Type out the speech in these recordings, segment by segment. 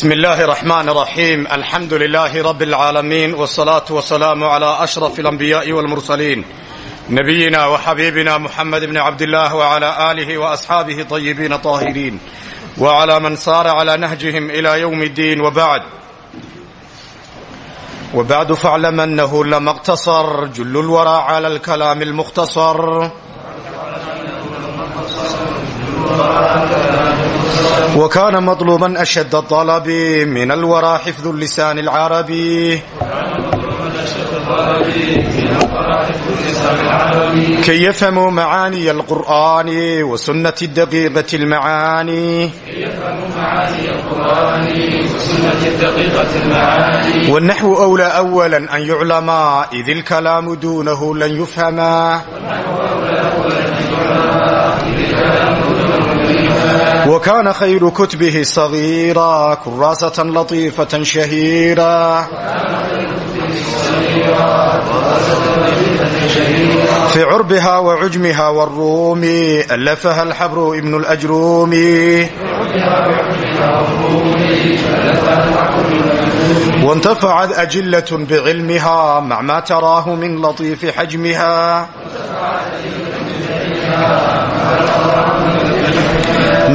بسم الله الرحمن الرحيم الحمد لله رب العالمين والصلاة والسلام على أشرف الأنبياء والمرسلين نبينا وحبيبنا محمد بن عبد الله وعلى آله وأصحابه طيبين طاهرين وعلى من صار على نهجهم إلى يوم الدين وبعد وبعد فاعلم أنه لما اقتصر جل الورى على الكلام المختصر وكان مطلوبا أشد الطلب من الورى حفظ اللسان العربي كي يفهموا معاني القرآن وسنة الدقيقة المعاني والنحو أولى أولا أن يعلم إذ الكلام دونه لن يفهما وكان خير كتبه صغيرا كراسة لطيفة شهيرا في عربها وعجمها والروم ألفها الحبر ابن الأجروم وانتفعت أجلة بعلمها مع ما تراه من لطيف حجمها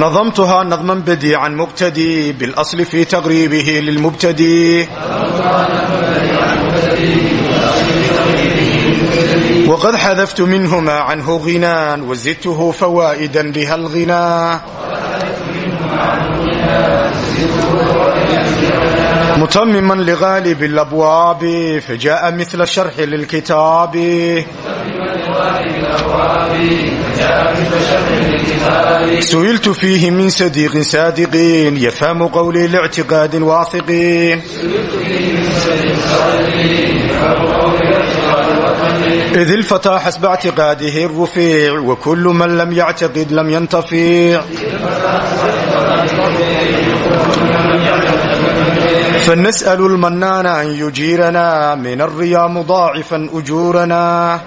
nadamtuhaa nadman badi can mubtadi bilasli fi taqriibihi lilmubtadi wqad xadaftu minhma canhu hinaan wazidtuhu fawaa'ida biha alhinaa متمما لغالب الأبواب فجاء مثل الشرح للكتاب سئلت فيه من صديق صادقين يفهم قولي لاعتقاد واثقين إذ الفتى حسب اعتقاده الرفيع وكل من لم يعتقد لم ينتفع فنسأل المنان أن يجيرنا من الريا مضاعفا أجورنا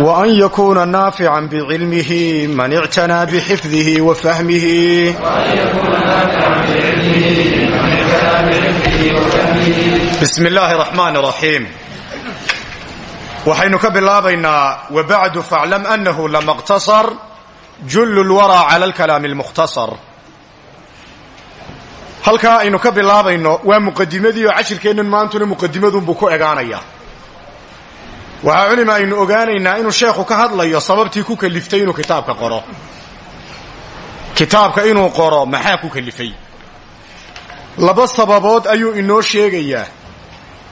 وأن يكون نافعا بعلمه من اعتنى بحفظه وفهمه بسم الله الرحمن الرحيم waxaynu ka bilaabaynaa wabacdu faaclam annahu lama اqtasar jullu lwaraa cala alkalaami almukhtasar halkaa aynu ka bilaabayno waa muqadimadii oo cashirkeennan maantuna muqadimadunbuu ku egaanaya waxaa culima aynu ogaanaynaa inuu sheekhu ka hadlayo sababtii ku kaliftay inuu kitaabka qoro kitaabka inuu qoro maxaa ku kalifay laba sababood ayuu inoo sheegayaa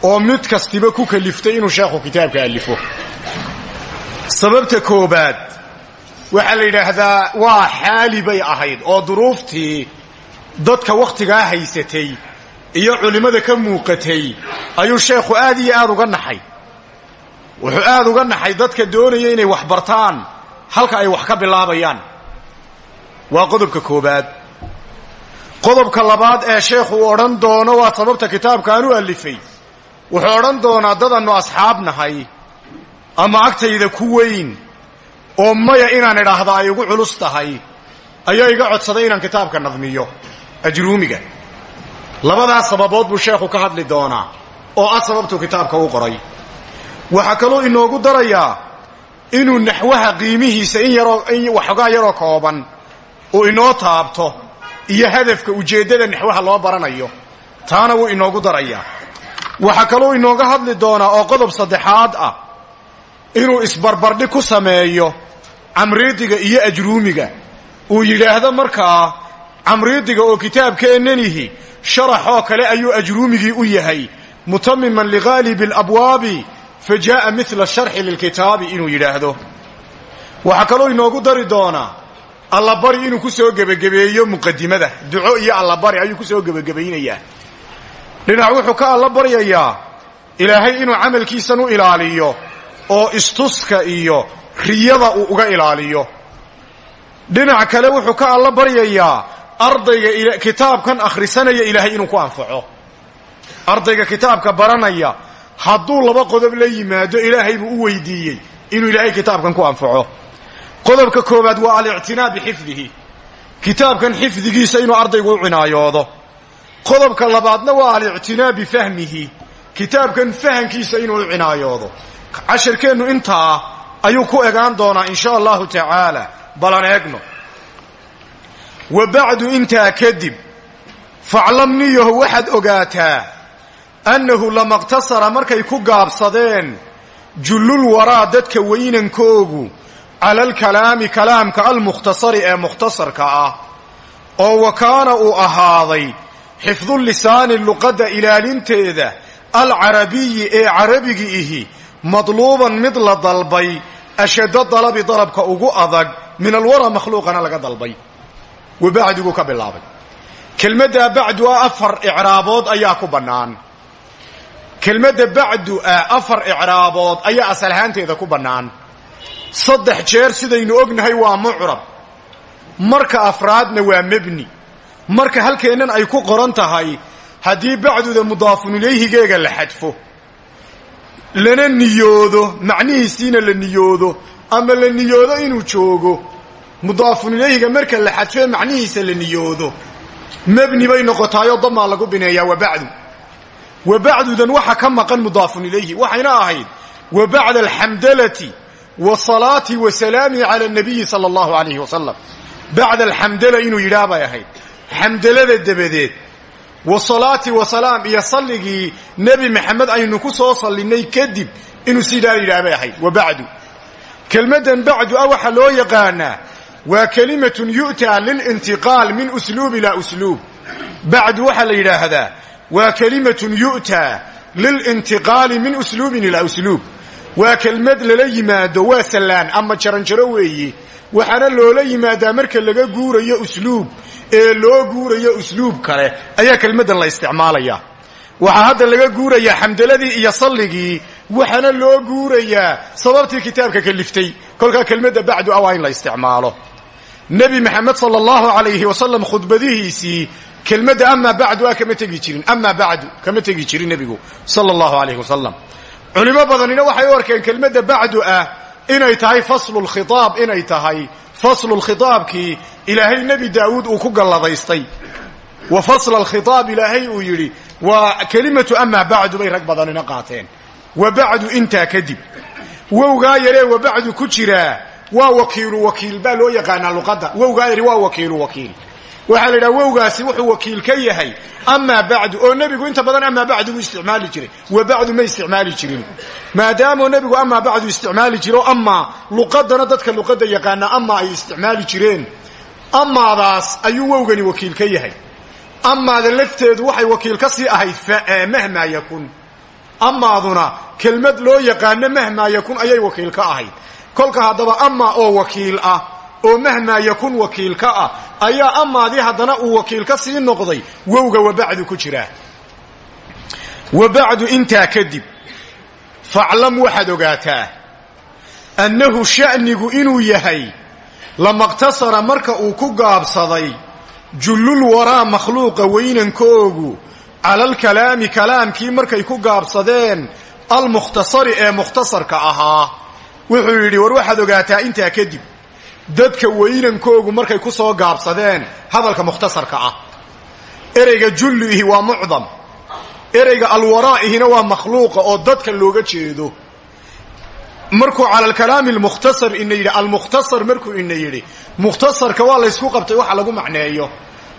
oo mid kastiba ku kaliftay inuu sheekhu kitaabka alifo sababta koobaad waxaa la yidhaahdaa waa xaali bay ahayd oo duruuftii dadka wakhtigaa haysatay iyo culimmada ka muuqatay ayuu sheekhu aad iyo aad uga naxay. Wuxuu aad uga naxay dadka doonaya inay wax bartaan halka ay wax ka bilaabayaan. Waa qodobka koobaad. Qodobka labaad ee sheekhu uu odhan doono waa sababta kitaabkaan u alifay wuxuu odhan doonaa dadannu asxaab nahay ama agtayda ku weyn oo maya inaan idhaahda ay ugu culus tahay ayaa iga codsaday inaan kitaabka nadmiyo ajruumiga. Labadaas sababood buu sheekhu ka hadli doonaa oo ah sababtuu kitaabka u qoray. Waxaa kaloo inoogu darayaa inuu naxwaha qiimihiisa in yaroo in waxoogaa yaroo kooban uu inoo taabto iyo hadafka ujeeddada naxwaha loo baranayo taana wuu inoogu darayaa. Waxaa kaloo inooga hadli doonaa oo qodob saddexaad ah inuu isbarbardhig ku sameeyo camriidiga iyo ajruumiga uu yidhaahdo markaa camriidiga oo kitaabkeennanihi sharaxoo kale ayuu ajruumigii u yahay. Mutamiman ligaalibi alabwaabi fa jaa'a mila sharxi lilkitaabi inuu yidhaahdo. Waxaa kaloo inoogu dari doonaa allabari inuu ku soo gebagabeeyo muqadimada duco iyo allabari ayuu ku soo gebagabaynayaa dhinac wuxuu ka alla baryayaa ilaahay inuu camalkiisan u ilaaliyo oo istuska iyo riyada uu uga ilaaliyo. Dhinac kale wuxuu ka alla baryayaa ardayga kitaabkan akhrisanaya ilaahay inuu ku anfaco. Ardayga kitaabka baranaya hadduu laba qodob la yimaado ilaahay buu u weydiiyey inuu ilaahay kitaabkan ku anfaco. Qodobka koowaad waa alictinaa bixifdihi kitaabkan xifdigiisa inuu ardaygu u cinaayoodo. Qodobka labaadna waa alictinaa bifahmihi kitaabkan fahankiisa inuu u cinaayoodo casharkeennu intaa ayuu ku egaan doonaa in sha allahu tacaala balan eegno. Wa bacdu intaa kadib faclam niyaho waxaad ogaataa annahu lamaqtasara markay ku gaabsadeen jullul waraa dadka weynankoogu cala alkalaami kalaamka almukhtasari ee mukhtasarka ah oo wa kaana uu ahaaday xifdu lisaani luqadda ilaalinteeda alcarabiyi ee carabigi ihi madluuban mid la dalbay ashadda dalabi dalabka ugu adag min alwara makhluuqana laga dalbay. Wa bacdiguu ka bilaabay. Kelmaddaa bacdu ah afar icraabood ayaa ku bannaan. Kelmadda bacdu ah afar icraabood ayaa asal ahaanteeda ku bannaan. Saddex jeer sidaynu ognahay waa mucrab. Marka afraadna waa mebni marka halkeennan ay ku qoran tahay haddii bacduda mudaafun ilayhigeega la xadfo lana niyoodo macnihiisiina la niyoodo ama la niyoodo inuu joogo. Mudaafun ilayhiga marka la xadfee macnihiisa la niyoodo. Mebni bay noqotaayoo damaa lagu bineeyaa wa bacdu. Wa bacdudan waxa ka maqan mudaafun ilayhi waxayna ahayd wa bacda alxamdalati wasalaati wasalaami cala nabiyi sala alayhi wasalam bacda alxamdala inuu yidhaah bay ahayd. Xamdalada dabadeed wasalaati wasalaam iyo salligii nebi maxamed aynu ku soo sallinay kadib inuu sidaa yidhaah bay ahayd. Wa bacdu. Kelmaddan bacdu ah waxaa loo yaqaanaa waa kelimatun yu'taa lilintiqaal min usluub ilaa usluub. Bacdu waxaa la yidhaahdaa waa kelimatun yu'taa lilintiqaali min usluubin ilaa usluub. Waa kelmad lala yimaado waa sallaan ama jaranjaro weeye waxaana loola yimaadaa marka laga guurayo usluub ee loo guurayo usluub kale ayaa kelmaddan la isticmaalayaa. Waxaa hadda laga guurayaa xamdaladii iyo salligii waxaana loo guurayaa sababtii kitaabka kaliftay kolkaa kelmadda bacdu ah waa in la isticmaalo. Nebi maxamed sala allahu alayhi wasalam khudbadihiisii kelmadda amaa bacdu ah kama tegi jirin. Amaa bacdu kama tegi jirin nebigu sala allahu alayhi wasalam culimo badanina waxay u arkeen kelmadda bacdu ah inay tahay faslu lkhitaab inay tahay faslu lkhitaabkii ilaahay nebi daawuud uu ku galladaystay. Wa fasla alkhitaab ilaahay uu yidhi waa kelimatu amaa bacdu bay rag badanina qaateen. Wa bacdu intaa kadib. Wowgaa yaree wa bacdu ku jiraa? Waa wakiilu wakiil baa loo yaqaanaa luqadda. Wowgaa yari waa wakiilu wakiil waxaa la yidhaha wowgaasi wuxuu wakiil ka yahay. Amaa bacdu oo nebigu inta badan amaa bacdu buu isticmaali jiray. Wa bacdu ma isticmaali jirin. Maadaamoo nebigu amaa bacdu isticmaali jiro amaa luqadana dadka luqadda yaqaana amaa ay isticmaali jireen. Amaadaas ayuu wowgani wakiil ka yahay. Amaada lafteedu waxay wakiil ka sii ahayd mahmaa yakun. Amaaduna kelmad loo yaqaano mahmaa yakun ayay wakiil ka ahayd. Kolka haddaba amaa oo wakiil ah oo mahmaa yakun wakiil ka ah ayaa amaadii haddana uu wakiil ka sii noqday wowga wabacdu ku jiraa wa bacdu intaa kadib faclam waxaad ogaataa annahu sha'nigu inuu yahay lamaqtasara marka uu ku gaabsaday jullul waraa makhluuqa weynankoogu calalkalaami kalaamkii markay ku gaabsadeen almukhtasari ee mukhtasarka ahaa. Wuxuu yidhi war waxaad ogaataa intaa kadib dadka weynankoogu markay ku soo gaabsadeen hadalka mukhtasarka ah. Ereyga julliihi waa mucdam. Ereyga alwaraa'ihina waa makhluuqa oo dadka looga jeedo. Markuu cala alkalaami almukhtasar ina yidhi almukhtasar markuu ina yidhi mukhtasarka waa laysku qabtay waxa lagu macneeyo.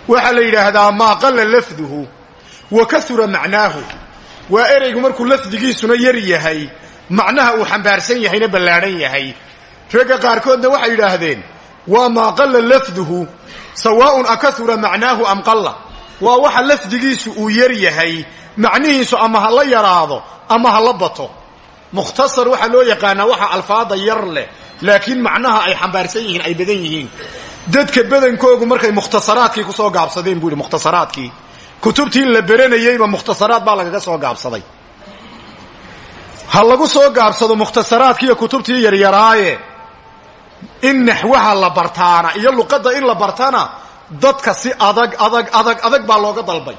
Waxaa la yidhaahdaa maa qalla lafduhu wa kasura macnaahu. Waa ereygu markuu lafdigiisuna yar yahay macnaha uu xambaarsan yahayna ballaadhan yahay ragga qaarkoodna waxay yidhaahdeen waa maa qalla lafduhu? Sawaaun akasura macnaahu am qalla? Waa waxa lafdigiisu uu yar yahay macnihiisu ama ha la yaraado ama ha la bato. Mukhtasar waxaa loo yaqaanaa waxa alfaada yar leh laakiin macnaha ay xambaarsan yihiin ay badan yihiin. Dadka badankoogu markay mukhtasaraadkii ku soo gaabsadeen buu yidhi mukhtasaraadkii. Kutubtii la beranayeyba mukhtasaraad baa lagaga soo gaabsaday. Ha lagu soo gaabsado mukhtasaraadkiiyo kutubtii yaryaraaye in naxwaha la bartaana iyo luqadda in la bartana dadka si adag adag adag adag baa looga dalbay.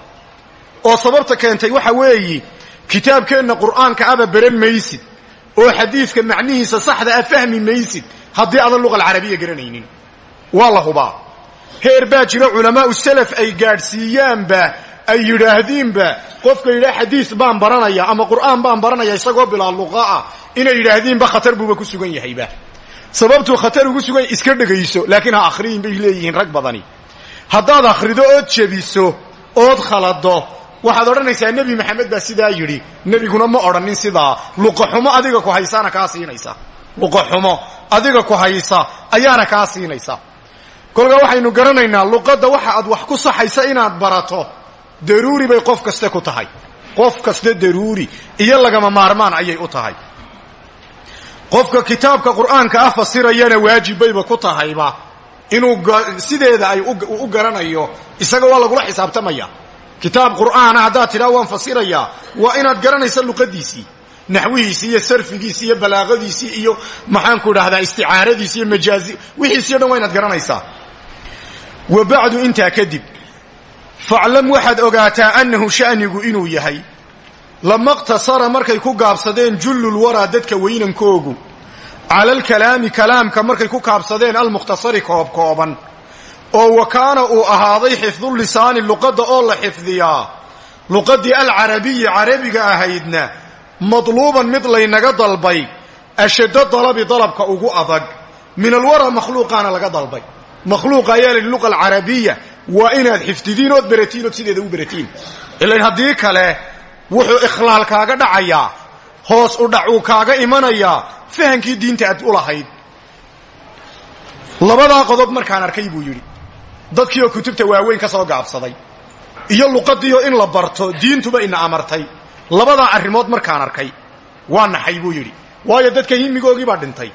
Oo sababta keentay waxa weeyi kitaabkeenna qur'aanka aba beran maysid oo xadiidka macnihiisa saxda ah fahmi maysid haddii aadan luqa alcarabiya garanaynin. Waa la hubaa. Heer baa jira culamaau salaf ay gaadhsiiyaanba ay yidhaahdiinba qofka yidhaha xadiis baan baranaya ama qur'aan baan baranaya isagoo bilaa luqa ah inay yidhaahdiinba khatar buuba ku sugan yahayba sababtuu khatar ugu sugan iska dhegayso laakiin ha akhriyin bay leeyihiin rag badani. Haddaad akhrido ood jebiso ood khalado waxaad odhanaysaa nebi maxamed baa sidaa yidhi nebiguna ma odhanin sidaa. Luqaxumo adiga ku haysaana kaa siinaysa. Luqaxumo adiga ku haysa ayaana kaa siinaysa. Kolkaa waxaynu garanaynaa luqadda waxa aad wax ku saxaysa inaad barato daruuri bay qof kaste ku tahay. Qof kaste daruuri iyo lagama maarmaan ayay u tahay qofka kitaabka qur'aanka ah fasirayana waajibbayba ku tahayba. Inuu sideeda ay u garanayo isaga waa lagula xisaabtamaya. Kitaab qur'aana haddaad tidhaa waan fasirayaa waa inaad garanaysa luqadiisii naxwihiisii iyo sarfigiisii iyo balaaqadiisii iyo maxaanku idhahdaa isticaaradiisi iyo majaazi wixiisii o dhan waa garanaysaa. Wa bacdu intaa kadib faclam waxaad ogaataa annahu sha'nigu inuu yahay lama qtasara markay ku gaabsadeen jullulwaraa dadka weynankoogu cala alkalaami kalaamka markay ku kaabsadeen almukhtasari koobkooban. Oo wa kaana uu ahaaday xifdulisaani luqadda oo la xifdiyaa. Luqaddii alcarabiyi carabiga ahaydna madluuban mid laynaga dalbay ashaddo dalabi dalabka ugu adag. Min alwara makhluuqaana laga dalbay. Makhluuqa ayaa layihi luqa alcarabiya waa inaad xifdidiin ood beratiin ood sideeda u beratiin kale wuxuu ikhlaal kaaga dhacayaa hoos u dhac uu kaaga imanayaa fahankii diinta aad u lahayd. Labadaa qodob markaan arkay buu yidhi. Dadkiioo kutubta waaweyn ka soo gaabsaday iyo luqadiioo in la barto diintuba ina amartay. Labadaa arrimood markaan arkay waa naxay buu yidhi. Waayo dadka himigoogii baa dhintay.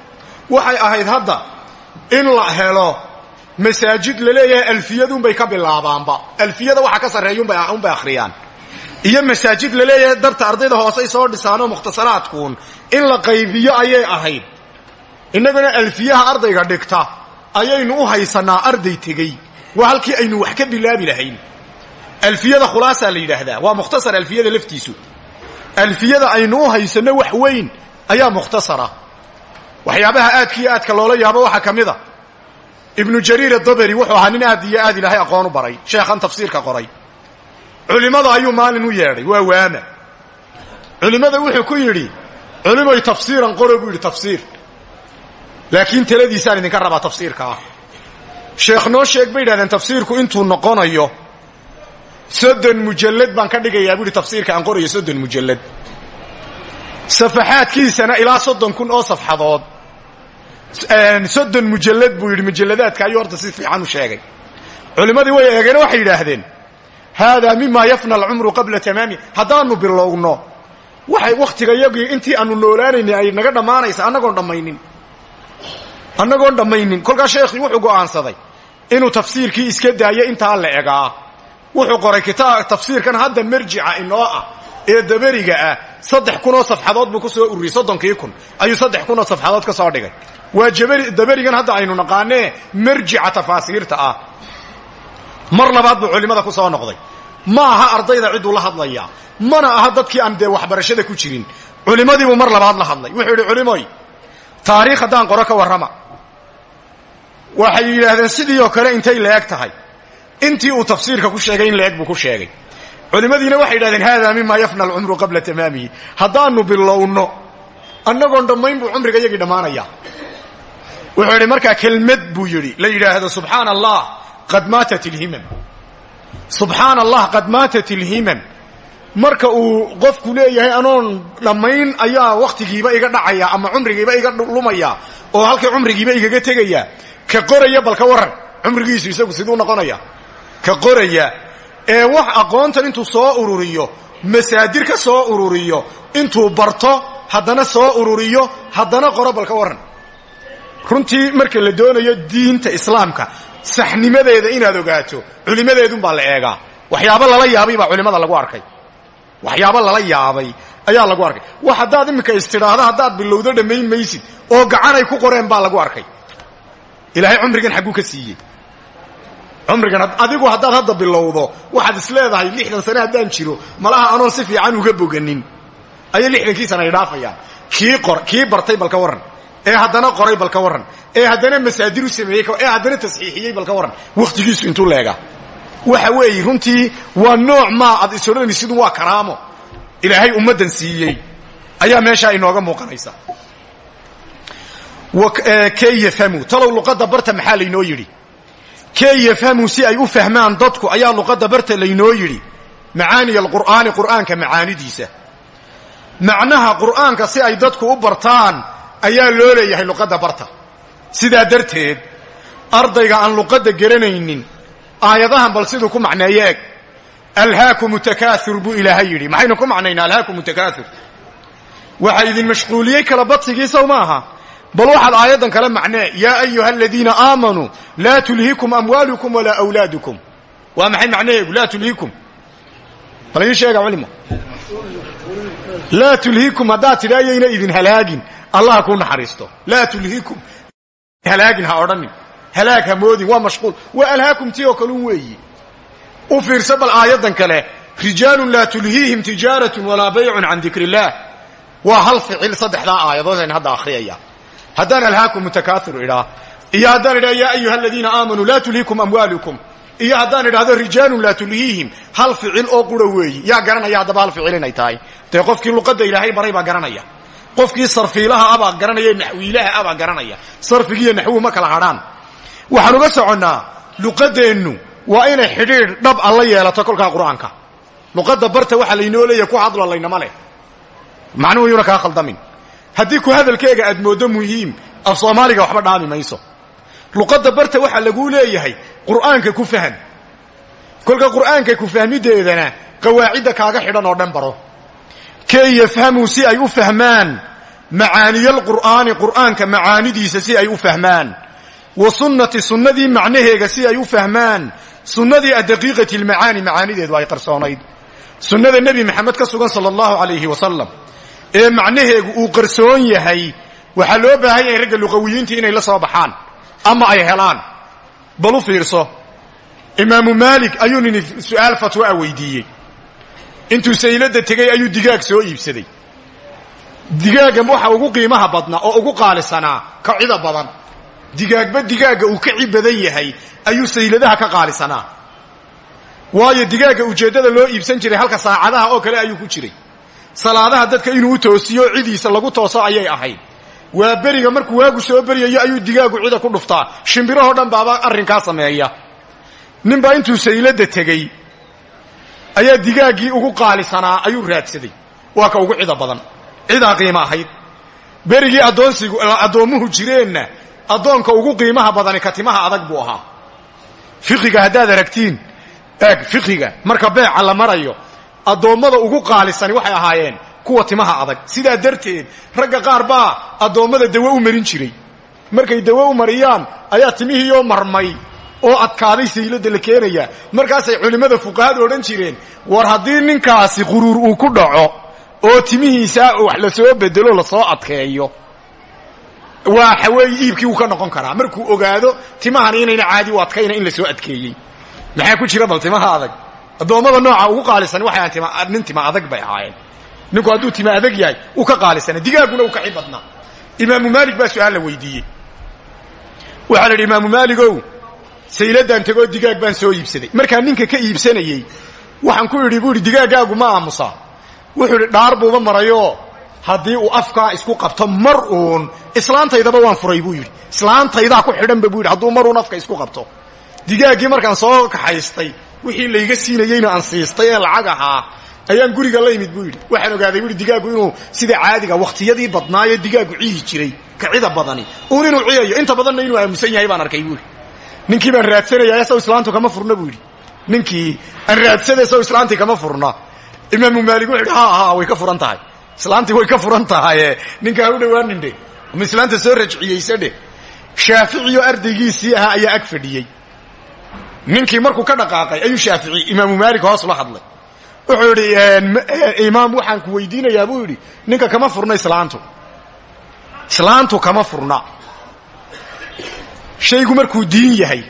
Waxay ahayd hadda in la helo masaajid la leeyahay alfiyadunbay ka bilaabaanba alfiyada waxa ka sarreeya unbay akhriyaan iyo masaajid la leeyahay dabta ardayda hoosey soo dhisaanoo mukhtasaraadkuun in la qaybiyo ayay ahayd. Innaguna alfiyaha ardayga dhigta ayaynu u haysanaa arday tegey. Waa halkii aynu wax ka bilaabi lahayn. Alfiyada khulaasaa la yidhaahdaa. Waa mukhtasar alfiyada laftiisu. Alfiyada aynu u haysanno wax weyn ayaa mukhtasara. Waxyaabaha aadkiiyo aadka loola yaabo waxaa ka mid a. Ibnu jariir adaberi wuxuu ahaa nin aad iyo aad ilaahay aqoon u baray. Sheekhan tafsiirka qoray culimmada ayuu maalin u yeedhay waa waama culimmada wuxuu ku yidhi culimoy tafsiiran qoro buu yidhi tafsiir. Laakiin taladiisaan idinka rabaa tafsiirka ah. Sheekh noo sheeg bay yidhahdeen tafsiirku intuu noqonayo soddon mujallad baan ka dhigayaa buu yidhi tafsiirka aan qorayo soddon mujallad. Safaxaadkiisana ilaa soddon kun oo safxadood soddon mujallad buu yidhi mujalladaadka ayuu horta si fiican u sheegay. Culimmadii way eegeen waxay yidhaahdeen haadaa mima yafna alcumru qabla tamaami haddaanu bilowno waxay wakhtigayagii intii aanu noolaanaynay ay naga dhammaanaysa annagoon dhammaynin annagoon dhammaynin kolkaas sheekhii wuxuu go'aansaday inuu tafsiirkii iska daayo intaa la egaa wuxuu qoray kitaab tafsiirkan hadda marjica inoo ah ee daberiga ah saddex kunoo safxadood buu ku soo ururiyey soddonkii kun ayuu saddex kunoo safxadood ka soo dhigay waa daberigan hadda aynu naqaanee marjica tafaasiirta ah mar labaad buu culimmada ku soo noqday ma aha ardayda cidduu la hadlayaa mana aha dadkii aan dee waxbarashada ku jirin. Culimmadiibuu mar labaad la hadlay. Wuxuu yidhi culimoy taariikh haddaan qoro ka warrama. Waxay yidhaahdeen sidii oo kale intay la-eg tahay. Intii uu tafsiirka ku sheegay in la-eg buu ku sheegay. Culimmadiina waxay yidhahdeen haadaa mima yafna alcumru qabla tamaamihi. Haddaannu bilowno annagoon dhammayn buu cumriga iyagii dhammaanaya. Wuxuu yidhi markaa kelmad buu yidhi. La yidhaahdo subxaana allah qad maatat ilhimam subxaana allah qad maatat ilhimam marka uu qofku leeyahay anoon dhammayn ayaa wakhtigiiba iga dhacaya ama cumrigiiba iga lumaya oo halkii cumrigiiba igaga tegaya. Ka qoraya bal ka warran cumrigiisu isagu siduu noqonaya. Ka qoraya ee wax aqoontan intuu soo ururiyo masaadir ka soo ururiyo intuu barto haddana soo ururiyo haddana qoro bal ka warran. Runtii marka la doonayo diinta islaamka saxnimadeeda inaad ogaato culimadeedunbaa la eegaa. Waxyaabo lala yaabay baa culimada lagu arkay. Waxyaabo lala yaabay ayaa lagu arkay. Wax haddaad iminka istidhaahdo haddaad bilowdo dhammayn maysid oo gacanay ku qoreen baa lagu arkay. Ilaahay cumrigan xagguu ka siiyey. Cumrigan adigu haddaad hadda bilowdo waxaad is leedahay lixdan sane haddaan jiro malaha anoon si fiican uga boganin. Ayay lixdankii ay dhaafayaan. Kii qor kii bartay balka warran ee haddana qoray bal ka warran ee haddana masaadiru sameeyey ee haddana tasxiixiyey bal ka warran wakhtigiisu intuu leegaa waxa weeye runtii waa nooc maa aad is odhanaysidun waa karaamo. Ilaahay ummaddan siiyey. Ayaa meeshaa inooga muuqanaysa. Kay yafhamu talow luqadda barta maxaa laynoo yidhi? Kay yafhamu si ay u fahmaan dadku ayaa luqadda barta laynoo yidhi. Macaaniya alqur'aani qur'aanka macaanidiisa. Macnaha qur'aanka si ay dadku u bartaan ayaa loo leeyahay luqadda barta. Sidaa darteed ardayga aan luqadda garanaynin aayadahan bal siduu ku macneeyo eg. Alhaakum takaaur buu ilaahay yidhi. Maxaynu ku macnaynaa alhaakum takaaur waxaa idin mashquuliyey kala badsigiisaw ma aha. Bal waxaad aayaddan kale macnee yaa ayuha aladiina aamanuu laa tulhikum amwaalukum walaa wlaadukum waa maxay macnaheegu laa tulhikum bal ii sheega culimo laa tulhikum haddaad tidhi idin halaagin allah kuu naxariisto. laa tulhikum halaagin ha odhanin halaag ha moodin waa mashquul waa alhaakum tii oo kalun weeyi u fiirsa bal aayaddan kale rijaalun laa tulhiihim tijaaratun walaa baycun can dikr illaah waa hal ficil saddexdaa aayadood ayn hadda akhriyaya haddaan alhaakum mutakaahiru idhaa iyo haddaan idhaha yaa ayuha aladiina aamanuu laa tulhiikum amwaalukum iyo haddaan idhahdo rijaalun laa tulhiihim hal ficil oo qura weeyi yaa garanaya haddaba hal ficil inay tahay dee qofkii luqadda ilaahay baray baa garanaya qofkii sarfiilaha abaa garanaya naxwiilaha abaa garanaya. Sarfigiiyo naxwuhu ma kala hadhaan waxaan uga soconnaa luqaddeennu waa inay xidhiidh dhab a la yeelato kolkaa qur'aanka. Luqadda barta waxaa laynoo leeyahay ku hadlo laynama leh. Macnuhu yuuna kaa khaldamin haddii ku hadalkeega aad mooddo muhiim af soomaaliga waxba dhaami mayso. Luqadda barta waxaa laguu leeyahay qur'aanka ku fahan kolka qur'aanka ku fahmideedana qawaacidda kaaga xidhan oo dhan baro kay yafhamuu si ay u fahmaan macaaniyalqur'aani qur'aanka macaanidiisa si ay u fahmaan. Wa sunnati sunnadii macnaheega si ay u fahmaan. Sunnadii addaqiiqati almacaani macaanideedu ay qarsoonayd. Sunnada nebi maxamed ka sugan sala allahu calayhi wasalam ee macnaheegu uu qarsoon yahay waxaa loo baahan yahay ragga luqawiyiintii inay la soo baxaan ama ay helaan. Bal u fiirso imaamu maalik ayuu nini su'aal fatwo a weydiiyey intuu sayladda tegey ayuu digaag soo iibsaday. Digaagga waxa ugu qiimaha badnaa oo ugu qaalisanaa ka cida badan. Digaagba digaagga uu ka cib badan yahay ayuu sayladaha ka qaalisanaa. Waayo digaagga ujeeddada loo iibsan jiray halka saacadaha oo kale ayuu ku jiray. Salaadaha dadka inuu toosiyo cidiisa lagu tooso ayay ahayd. Waa beriga markuu waagu soo beryayo ayuu digaagu cida ku dhuftaa. Shimbirahoo dhan baaba arrinkaa sameeya. Ninbaa intuu sayladda tegey ayaa digaaggii ugu qaalisanaa ayuu raadsaday. Waa ka ugu cida badan. Cidaa qiimo ahayd. Berigii addoonsigu addoommuhu jireenna addoonka ugu qiimaha badani ka timaha adag buu ahaa. Fiqiga haddaad aragtiin eeg fiqiga marka beeca la marayo addoommada ugu qaalisani waxay ahaayeen kuwa timaha adag. Sidaa darteed ragga qaar baa addoommada dawo u marin jiray. Markay dawo u mariyaan ayaa timihiioo marmay oo adkaaday sayladda la keenaya. Markaasay culimmada fuqahadu odhan jireen war haddii ninkaasi quruur uu ku dhaco oo timihiisaa wax la soo bedelo la soo adkeeyo. Waxa weeye iibkii wuu ka noqon karaa. Markuu ogaado timahani inayna caadi u adkayna in la soo adkeeyey. Maxaa ku jira bal timaha adag? Addoommada nooca ugu qaalisan waxay ahaan nin tima adag bay ahaayeen. Ninku hadduu tima adag yahay uu ka qaalisana digaagguna uu ka xib badnaa imaamu maalik baa su'aal la weydiiyey. Waxaa la yidhi imaamu maaligow sayladaan tegoo digaag baan soo iibsaday. Markaa ninka ka iibsanayey waxaan ku idhi buu idhi ma aamusaa wuxuu idhi dhaar buuba marayoo haddii uu afkaa isku qabto mar uun islaantaydaba waan furay buu yidhi. Islaantaydaa ku xidhanba buu yidhi hadduu mar uun afka isku qabto. Digaaggii markaan soo kaxaystay wixii layga siinayeyna aan siistay ee lacag ahaa ayaan guriga la yimid buu yidhi. Waxaan ogaaday buu yidhi inuu sida caadiga wakhtiyadii badnaayo digaaggu ciyi jiray ka cida badani. Uun inuu ciyayo inta badanna inuu aamusan yahay baan arkay buu yidhi ninkii baan raadsanaya saw islaantu kama furna buu yidhi. Ninkii aan raadsaday saw islaantii kama furna. Imaamu maalik wuxu yidhi ha ha way ka furan tahay. Islaantii way ka furan tahaye ninka ha u dhowaanin dhe ama islaanta soo rajciyeysa dheh shaaficiyo ardaygiisii ahaa ayaa ag fadhiyey. Ninkii markuu ka dhaqaaqay ayuu shaafici imaamu maalik hoos la hadlay. Wuxuu yidhi imaam waxaan ku weydiinayaa buu yidhi ninka kama furna islaantu. Islaantu kama furna shaygu markuu diin yahay.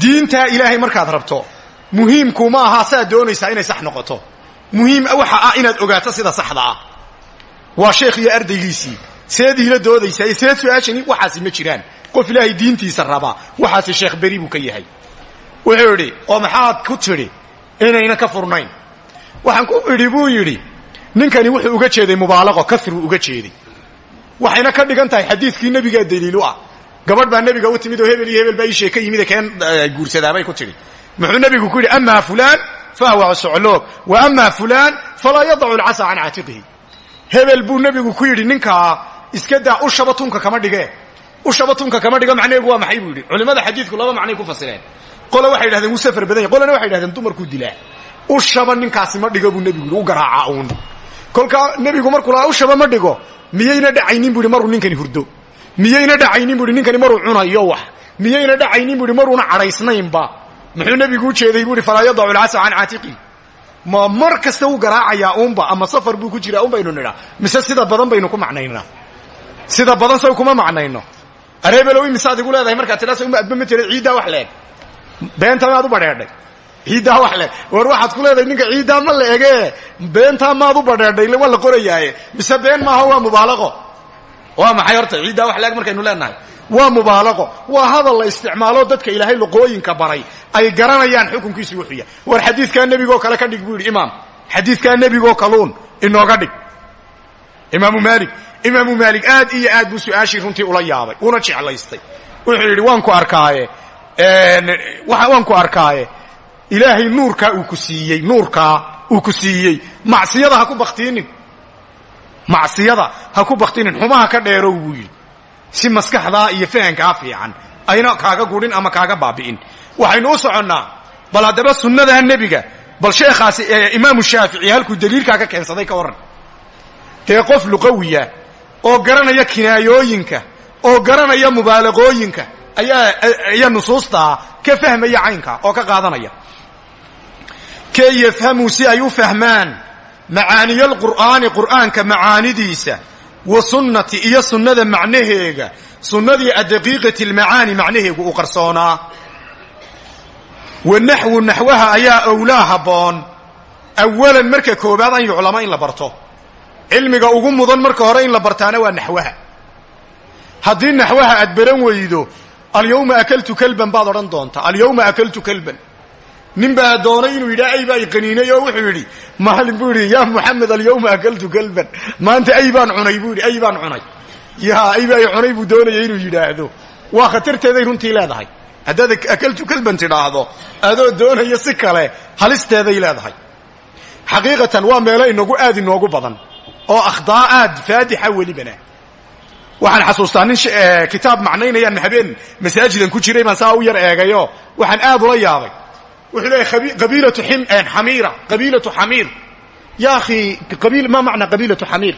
Diintaa ilaahay markaad rabto muhiimkuma aha saad doonaysaa inay sax noqoto. Muhiim waxa ah inaad ogaato sida saxda ah. Waa sheekh iyo ardaygiisii. Seed iila doodaysaa seed su'aashani ma jiraan. Qof ilaahay diintiisa rabaa waxaasi sheekh beri buu ka yahay. Wuxuu idhi oo maxaad ku tidhi inayna ka furnayn? Waxaan ku idhi buu yidhi ninkani wuxuu uga jeeday mubaalaqo kasruu uga jeeday. Waxayna ka dhigan tahay xadiidkii nebigaa daliilu ah gabadh baa nebiga u timid oo hebel iyo hebel baa ii sheeka yimid guursadaabay ku tidhi. Muxuu nebigu ku yidhi amaa fulaan fahuwa socloog wa amaa fulaan falaa yadacu alcasa can caatiqihi hebel buu nebigu ku yidhi ninkaa iska daa ushaba tunka kama dhige. Ushaba tunka kama dhigo macnaheegu waa maxay buu yidhi. Culimmada laba macnay ku fasireen. Qole waxay yidhahdeen wuu safar badan yahy qolena waxay yidhahdeen dumarkuu dilaa. Ushaba ninkaasi ma dhigo buu nebigu u garaaca uun. Kolkaa nebigu markuu lahaa ushaba ma dhigo miyayna dhacaynin bu yidhi maruu ninkani hurdo miyayna dhacaynin bu yidhi ninkani maruu cunayo wax. Miyayna dhacaynin bu yidhi maruuna cadhaysnaynba muxuu nebigu u jeeday buu yidhi falaa yadacu alcasa can caatiqi ma mar kasta uu garaacayaa uunba ama safar buu ku jiraa un baynu nidhaa mise sida badan baynu ku macnaynaa. Sida badan saw kuma macnayno. Areebelow imisaad igu leedahay markaa tidhaasa uma adba ma jira ciiddaa wax leeg. Beenta maad u badheedhay. Wax leeg. War waxaad ku leedahay ninka ciiddaa ma la ege beentaa maad la qorayaaye. Mise been maaha waa mubaalaqo waa maxay horta? Ciiddaa wax leeg markaynu leenahay. Waa mubaalaqo waa hadal la isticmaalo dadka ilaahay luqooyinka baray. Ay garanayaan xukunkiisu wuxuu yahay. War xadiidkaa nebigoo kale ka dhig buu yidhi imaam xadiidkaa nebigoo kaluun inooga dhig. Imaamu maalik imaamu maalik aad iyo aad buu su'aashii runtii ula yaabay. Una jeclaystay. Wuxuu yidhi waan ku arkaaye waan ku arkaaye. Ilaahay nuurkaa uu ku siiyey nuurkaa uu ku siiyey. Macsiyada ha ku baktiinin macsiyada ha ku baktinin xumaha ka dheerow buu yidhi. Si maskaxdaa iyo fahankaa fiican. Ayna kaaga gudhin ama kaaga baabi'in. Waxaynu u soconnaa bal haddaba sunnadaa nebiga bal sheekhaasi imaamu shaafici halkuu daliilkaa ka keensaday ka warran. Dee qof luqawiya oo garanaya kinaayooyinka oo garanaya mubaalaqooyinka ayaa nusuustaa ka fahmaya caynka oo ka qaadanaya. Kay yafhamuu si ay u fahmaan macaaniyalqur'aani qur'aanka macaanidiisa wa sunnati iyo sunnada macnaheega. Sunnadii addaqiiqati almacaani macnaheegu u qarsoonaa. Wa naxwu naxwaha ayaa owlaa habboon. Awalan marka koobaad an yuclama in la barto. Cilmiga ugu mudan marka hore in la bartaana waa naxwaha. Haddii naxwaha aad baran weydo alyawma akaltu kalban baad odhan doontaa. Alyawma akaltu kalban nin baa doonay inuu yidhaa ay baa i qaniinay oo wuxuu yidhi maalin buu yidhi yaa muxamed alyawma akaltu kalban. Maanta ay cunay buu yidhi cunay. Ya ay baa i cunay buu doonaya inuu yidhaahdo. Waa khatarteeday runtii leedahay. Haddaad akaltu kalban tidhaahdo adoo doonayo si kale halisteeday leedahay. Xaqiiqatan waa meelo inagu aad inoogu badan oo akhdaa aad faadixa welibana. Waxaan xasuustaa nin kitaab macnaynayaan habeen masaajidan ku jiray baan saa eegayo. Waxaan aad ula yaabay wuxuu leeyahy qabiilatu xamiira qabiilatu xamiir ya akhi qabiil ma macna qabiilatu xamiir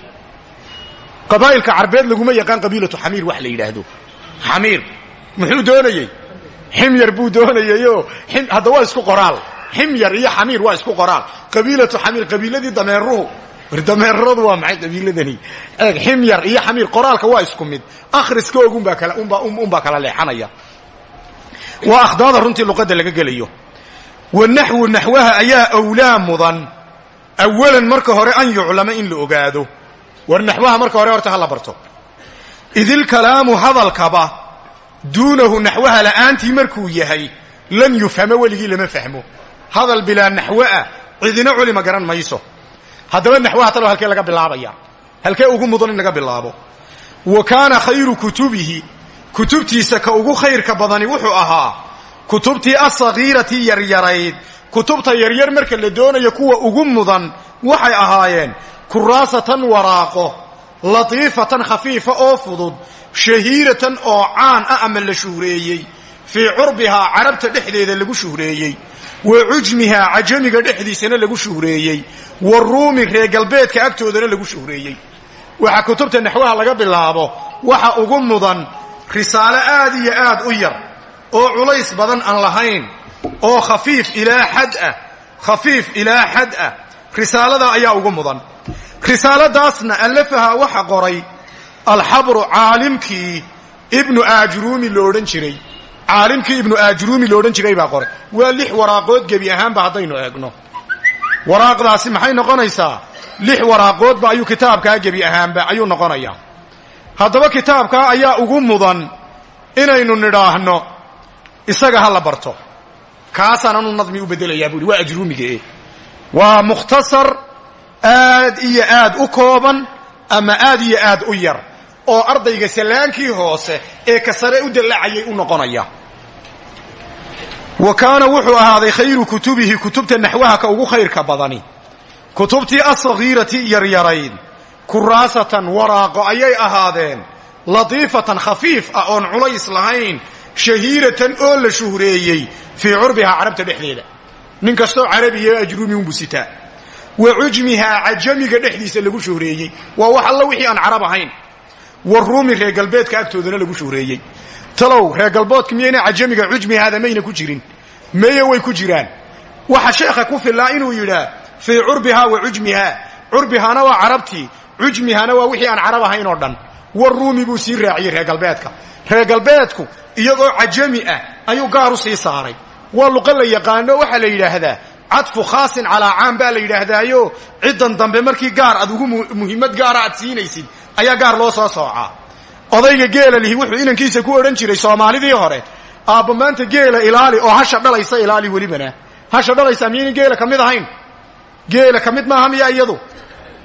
qabaa'ilka carbeed laguma yaqaan qabiilatu xamiir wax la yidhaahdo xamiir muxuu doonayey ximyar buu doonayeyo hadda waa isku qoraal ximyar iyo xamiir waa isku qoraal qabiilatu xamiir qabiiladii dameeruhu dameeradu waa maxay qabiiladani eeg ximyar iyo xamiir qoraalka waa isku mid akhriskoogunbaa kala unbaa kala leexanaya waa akhdaada runtii luqadda laga gelayo wa naxwu naxwaha ayaa awlaa mudan. Awalan marka hore an yuclama in la ogaado. War naxwaha marka hore horta ha la barto idilkalaamu hadalkaba duunahu naxwaha la'aantii markuu yahay lan yufhamo weligii lama fahmo. Hadal bilaa naxwoah cidina culima garan mayso. Haddaba naxwaha talo halkee laga bilaabaya. Halkee ugu mudan in laga bilaabo. Wa kaana khayru kutubihi kutubtiisa ka ugu khayrka badani wuxuu ahaa kutubtii asagiirati yaryarayd. Kutubta yaryar marka la doonayo kuwa ugu mudan waxay ahaayeen kuraasatan waraaqo latiifatan khafiifa oo fudud shahiiratan oo caan ah ama la shuhreeyey fii curbihaa carabta dhexdeeda lagu shuhreeyey wa cujmihaa cajamiga dhexdiisana lagu shuhreeyey wa ruumi reer galbeedka agtoodana lagu shuhreeyey waxaa kutubta naxwaha laga bilaabo waxa ugu mudan risaalo aad iyo aad u yar oo culays badan aan lahayn oo khafiif ilaa xad ah khafiif ilaa xad ah risaalada ayaa ugu mudan. Risaaladaasna allafaha waxa qoray alxabru caalimkii ibnu aajruumi lo odhan jiray. Caalimkii ibnu aajruumi lo odhan jiray baa qoray. Waa lix waraaqood gebi ahaanba haddaynu eegno. Waraaqdaasi maxay noqonaysaa? Lix waraaqoodba ayuu kitaabkaa gebi ahaanba ayuu noqonayaa. Haddaba kitaabkaa ayaa ugu mudan inaynu nidhaahno isaga ha barto. Kaasaan anu nadmi u beddelayaa buuhi waa ajruumigae waa mukhtasar aad iyo aad u kooban ama aad iyo aad u yar oo ardayga salaankii hoose ee ka sare u dallacayay u noqonaya. Wa wuxuu ahaaday khayru kutubihi kutubta naxwaha ka ugu khayrka badani. Kutubtii asakhiirati yaryarayd kuraasatan waraaqo ayay ahaadeen latiifatan khafiif ah oon culays lahayn shahiiratan oo la shuhreeyey fii curbihaa carabta dhexdeeda. Nin kastoo carabiya ajruumi unbu sitaa. Wa cujmihaa cajamiga dhexdiisa lagu shuhreeyey waa wax alla wixii aan carab ahayn. Wa ruumi reer galbeedka agtoodana lagu shuhreeyey talow reer galboodka miyayna cajamiga cujmihaada mayna ku jirin? Meye way ku jiraan. Waxa sheekha ku filaa inuu yidhaa fii curbihaa wa cujmihaa. Curbihaana waa carabtii cujmihaana waa wixii aan carab ahayn oo dhan war ruumi buu sii raaciyey reer galbeedka. Reer galbeedku iyagoo cajami ah ayuu gaar u sii saaray. Waa luqa la yaqaano waxaa la yidhaahdaa cadfu khaasin calaa caam baa la yidhaahdaayo. Ciddan dambe markii gaar aad ugu muhiimad gaara aad siinaysid ayaa gaar loo soo soocaa odayga geela lihi wuxuu inankiisa ku odhan jiray soomaalidii hore. Aabba maanta geela ilaali oo hasha dhalaysa ilaali welibana. Hasha dhalaysaa miyayna geela ka mid ahayn? Geela ka mid maaha miya iyadu?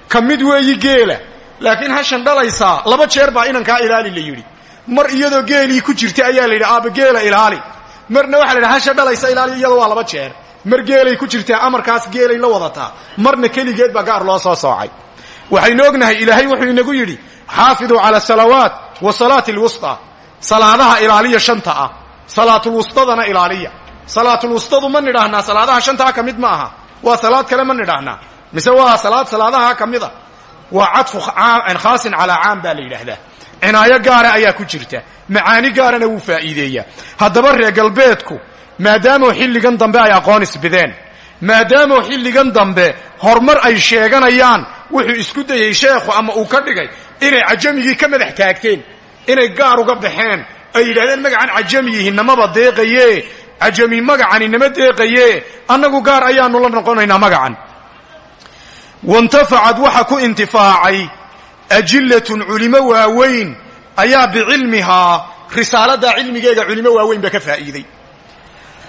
Ka mid weeyi geela laakiin hashan dhalaysaa laba jeer baa inankaa ilaali la yidhi. Mar iyadoo geelii ku jirta ayaa la yidhi aaba geela ilaali. Marna waxaa la yidhi hasha dhalaysa ilaali iyadoo waa laba jeer. Mar geelay ku jirtaa amarkaas geelay la wadataa marna keligeed baa gaar loo soo soocay. Waxaynu ognahay ilaahay wuxuu inagu yidhi xaafiduu cala salawaat wa salaati lwusطa salaadaha ilaaliya shanta ah. Salaatulwusطadana ilaaliya. Salaatulwustadu ma nidhaahnaa salaadaha shantaa ka mid maaha ma waa salaad kale ma nidhaahnaa. Mise waa salaad salaadaha ka mid waa cadfu khaasin calaa caam baa la yidhaahdaa. Cinaayo gaara ayaa ku jirta. Macaani gaarana wuu faa'iideeyaa. Haddaba reer galbeedku maadaamoo xilligan dambe ay aqoon isbideen maadaamoo xilligan dambe horumar ay sheeganayaan wuxuu isku dayey sheekhu ama uu ka dhigay inay cajamigii ka madax taagteen inay gaar uga baxeen ay yidhahdeen magacan cajamiyihi namaba deeqaye cajami magacani nama deeqaye annagu gaar ayaanu la noqonaynaa magacan wantafacad waxa ku intifaacay ajillatun culimo waaweyn ayaa bicilmihaa risaaladaa cilmigeega culimo waaweyn baa ka faa'iiday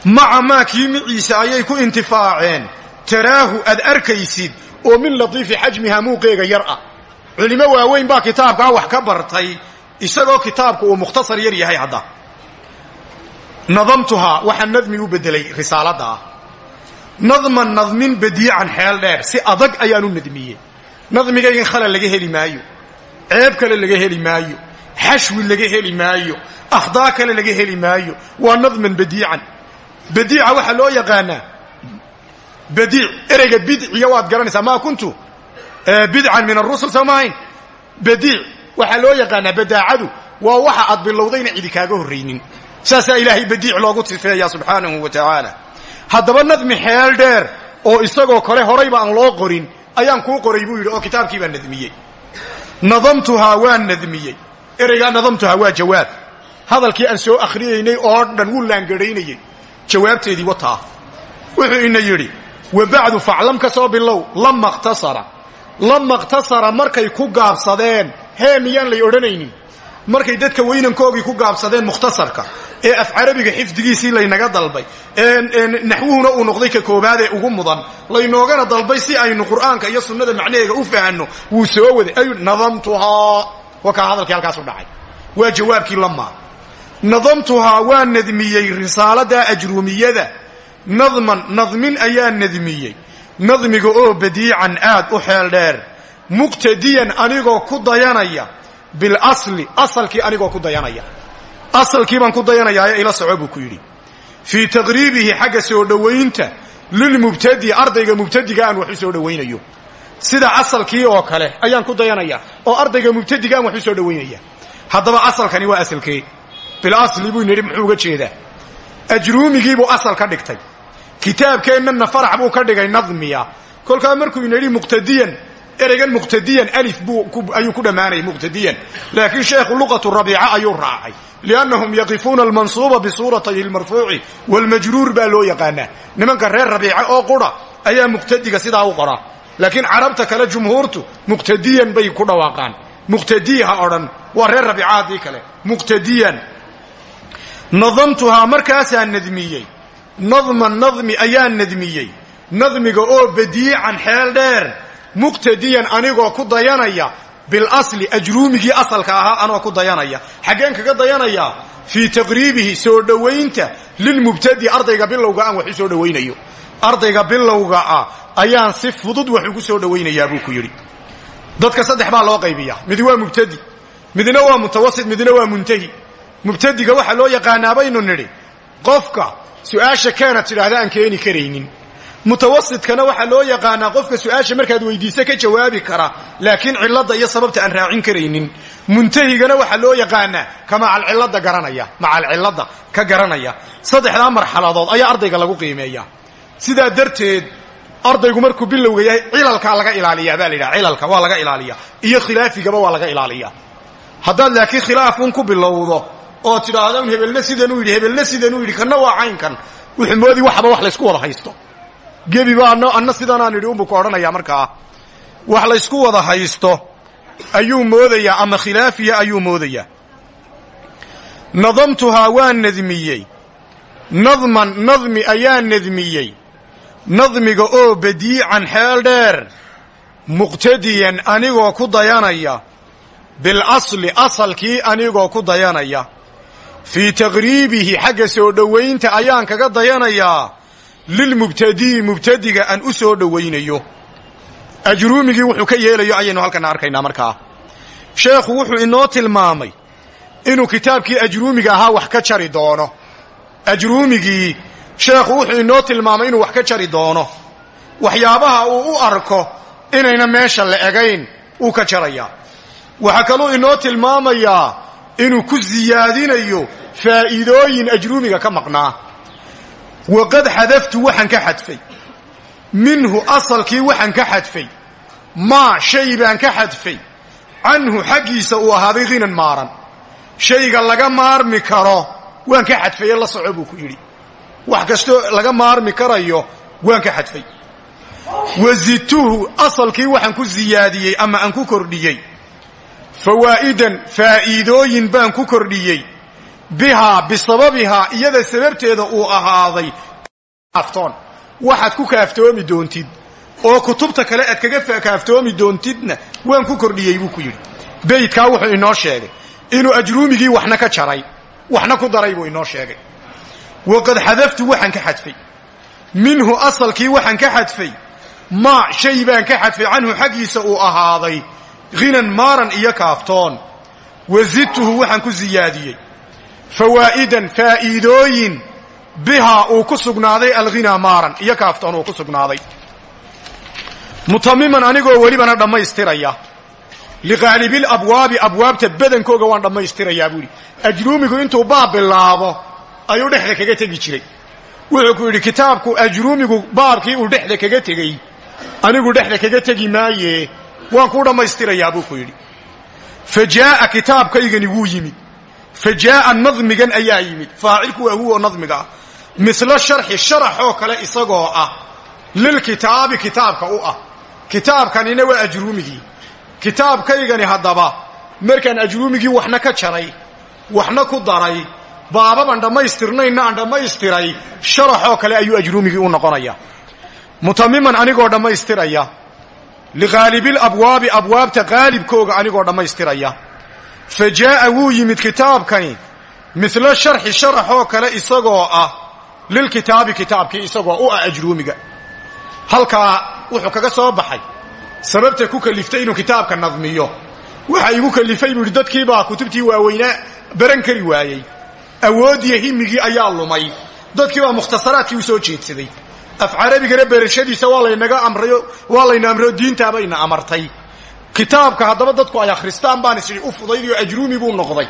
maca maa kii miciisa ayay ku intifaaceen taraahu aad arkaysid oo min latiifi xajmihaa muuqeega yar ah culimo waaweyn baa kitaabkaa wax ka bartay isagoo kitaabku uu mukhtasar yar yahay hadda nadamtuhaa waxaa nadmi u risaalada ah nadman nadmin badiican xeel dheer si adag ayaan u nadmiyey. Nadmigaygan khalal laga heli maayo ceeb kale laga heli maayo xashwi laga heli maayo akhdaa kale laga heli maayo waa nadman badiican. Badiica waxaa loo yaqaanaa badiic ereyga bidciya waad garanaysaa maa kuntu? Bidcan min arusul soo maahayn. Badiic waxaa loo yaqaanaa badaacadu waa waxa aad bilowdayna cidi kaaga horraynin. Saasaa ilaahay badiic loogu sifeeyaa subxaanahu wa tacaala haddaba nadmi xeel dheer oo isagoo kale horayba aan loo qorin ayaan kuu qoray buu yidhi oo kitaabkii baa nadmiyey. Nadamtuhaa waan nadmiyey. Ereygaa nadamtuhaa waa jawaab. Hadalkii aan soo akhriyaynay oo dhan wuu laangadhaynayey jawaabteedii wataa wuxuu ina yidhi wa bacdu faclam ka soo bilow lama khtasara lama khtasara markay ku gaabsadeen hee miyaan lay odhanaynin markay dadka weynankoogii ku gaabsadeen mukhtasarka ee af carabiga xifdigiisii laynaga dalbay ee naxwuhuna uu noqday ka koobaadee ugu mudan. Laynoogana dalbay si aynu qur'aanka iyo sunnada macnaheega u fahanno. Wuu soo waday. Ayu nadamtuhaa. Wakaa hadalkii halkaas u dhacay. Waa jawaabkii lamaa nadamtuhaa waa nadmiyey risaalada ajruumiyada nadman nadmin ayaa nadmiyey. Nadmiga oo badiican aad u xeel dheer. Muqtadiyan anigoo ku dayanaya bilasli asalkii anigoo ku dayanaya. Asalkii baan ku dayanayaayo ila soco buu ku yidhi. Fii taqriibihi xagga soo dhowaynta lilmubtadi ardayga mubtadiga aan wax u soo dhowaynayo sida asalkii oo kale ayaan ku dayanaya oo ardayga mubtadiga aan wax soo dhowaynaya haddaba asalkani waa asalkee. Bilasli buu nidhi muxuu uga jeedaa. Ajruumigiibuu asal ka dhigtay. Kitaabkeennana farax buu ka dhigay nadmiya. Kolkaa markuu inidhi muqtadiyan ereygan muqtadiyan alif ayuu ku dhammaanayay muqtadiyan. Laakiin sheekhu luqatu rabiica ayuu raacay. Liannahum yaqifuuna almansuuba bisuuratay almarfuuci waalmajruur baa loo yaqaanaa. Nimanka reer rabiica oo qura ayaa muqtadiga sidaa u qoraa laakiin carabta kale jumhuurtu muqtadiyan bay ku dhawaaqaan. Muqtadii ha odhan waa reer rabicaadii kale. Muqtadiyan. Nadamtuhaa markaasaan nadmiyey. Nadman nadmi ayaan nadmiyey. Nadmiga oo badiican xeel dheer muqtadiyan anigoo ku dayanaya bilasli ajruumigii asalka ahaa anoo ku dayanaya. Xaggeen kaga dayanaya fii taqriibihi soo dhowaynta lilmubtadi ardayga bilowga aan wax soo dhowaynayo ardayga bilowga ah ayaan si fudud wax ugu soo dhowaynayaa buu ku yidhi. Dadka saddex baa loo qaybiya mid waa mubtadi midna waa mutawasit midna waa muntahi. Mubtadiga waxaa loo yaqaanaa baynu nidhi qofka su'aasha keenad tidhaahda aan keeni karaynin mutawasitkana waxaa loo yaqaanaa qofka su'aasha markaad weydiisa ka jawaabi kara laakiin cilladda iyo sababta aan raacin karaynin. Muntahigana waxaa loo yaqaanaa ka macalcilada garanaya macalcilladda ka garanaya. Saddexdaa marxaladood ayaa ardayga lagu qiimeeya sidaa darteed ardaygu markuu bilowga yahay cilalkaa laga ilaaliyaa baa la yidhaha cilalka waa laga ilaaliya iyo khilaafigaba waa laga ilaaliya haddaad laakiin khilaafun ku bilowdo oo tidhaahda un hebelna sidanuu yidhi hebelna sidanuu yidhi kanna waa caynkan wuxuu moodi waxba wax laysku wada haysto gebiba anna sidanaan idhi unbuu ku odhanayaa markaa. Wax laysku wada haysto ayuu moodayaa ama khilaafiya ayuu moodayaa. Nadamtuhaa waan nadmiyey. Nadman nadmi ayaan nadmiyey. Nadmiga oo badiican xeel dheer. Muqtadiyan anigoo ku dayanaya. Bilasli asalkii anigoo ku dayanaya. Fii taqriibihi xagga soo dhowaynta ayaan kaga dayanayaa lilmubtadii mubtadiga aan u soo dhowaynayo. Ajruumigii wuxuu ka yeelayo ayaynu halkana arkaynaa markaa. Sheekhu wuxuu inoo tilmaamay inuu kitaabkii ajruumiga ahaa wax ka jari doono. Ajruumigii sheekhu wuxuu inoo tilmaamay inuu wax ka jari doono. Waxyaabaha uu u arko inayna meesha la egayn uu ka jarayaa. Waxaa kaluu inoo tilmaamayaa inuu ku siyaadinayo faa'iidooyin ajruumiga ka maqnaa waqad xadaftu waxaan ka xadfay minhu asalkii waxaan ka xadfay maa shay baan ka xadfay canhu xaggiisa uu ahaaday hinan maaran shayga laga maarmi karo waan ka xadfaye la soco buu ku yidhi wax kastoo laga maarmi karayo waan ka xadfay wazidtuhu asalkii waxaan ku siyaadiyey ama aan ku kordhiyey fawaa'idan faa'iidooyin baan ku kordhiyey bihaa bisababihaa iyada sababteeda uu ahaaday kaaftoon. Waxaad ku kaaftoomi doontid oo kutubta kale aad kaga kaaftoomi doontidna waan ku kordhiyey buu ku yidhi. Beydkaa wuxuu inoo sheegay inuu ajruumigii waxna ka jaray waxna ku daray buu inoo sheegay. Waqad xadaftu waxaan ka xadfay. Minhu asalkii waxaan ka xadfay. Maa shay baan ka xadfay. Canhu xaggiisa uu ahaaday hinan maaran iyo kaaftoon. Wazidtuhu waxaan ku siyaadiyey fawaa'idan faa'iidooyin bihaa uu ku sugnaaday alghinaa maaran. Iyo kaaftoon uu ku sugnaaday. Mutamiman anigoo welibana dhammaystiraya. Liqaalibil abwaabi abwaabta badankooga waan dhammaystirayaa buu yidhi. Ajruumigu intuu baab bilaabo ayuu dhexda kaga tegi jiray. Wuxuu ku yidhi kitaabku ajruumigu baabkii uu dhexda kaga tegey. Anigu dhexda kaga tegi maaye waan kuu dhammaystirayaa buu ku yidhi. Fa jaa'a yimid fa jaa'a nadmigan ayaa yimid. Faacilku waa huwa nadmiga. Ah mislo sharxi sharaxoo kale isagoo ah. Lilkitaabi kitaabka u ah. Kitaabkanina waa ajruumigii kitaabkaygani haddaba markaan ajruumigii waxna ka jaray waxna ku daray baababan dhammaystirnaynna aan dhammaystiray sharaxoo kale ayuu ajruumigii u noqonaya. Mutamiman anigoo dhammaystiraya. Liqaalibil abwaabi abwaabta qaalibkooga anigoo dhammaystiraya fa jaa'a wuu yimid kitaabkani midlo sharxi sharaxoo kale isagoo ah lilkitaabi kitaabkii isagoo u ah ajruumiga halkaa wuxuu kaga soo baxay sababta ku kaliftay inuu kitaabka nadmiyo waxa igu kalifay buu yidhi dadkiibaa kutubtii waaweynaa baran kari waayey awoodiyo himigii ayaa lumay dadkiibaa mukhtasaraadkii u soo jeedsaday af carabigana berashadiisa waa laynaga amrayo waa layna amrayo diintaabayna amartay kitaabka haddaba dadku ay akhristaan baan isidhi u fudaydiyo ajruumi buu noqday.